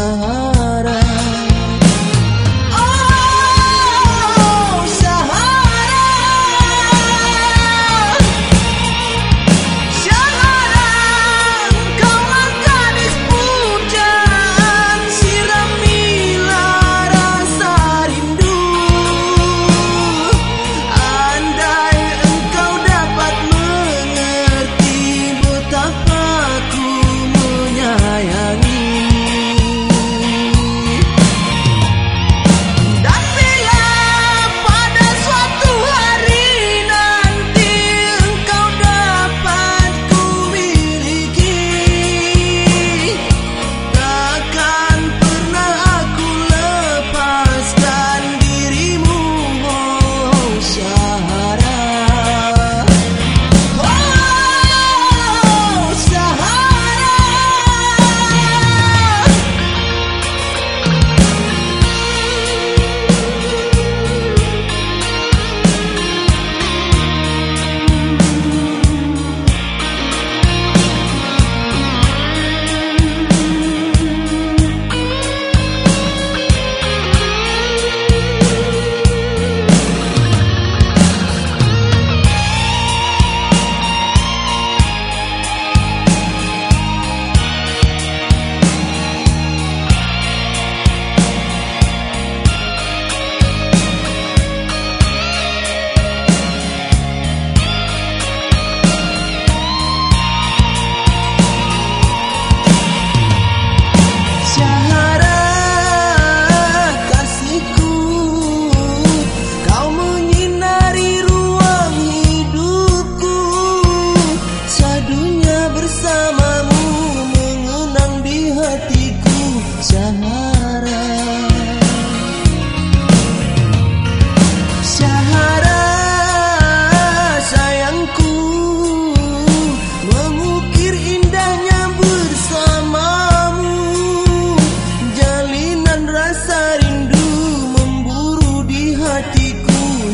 love.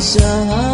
想。啊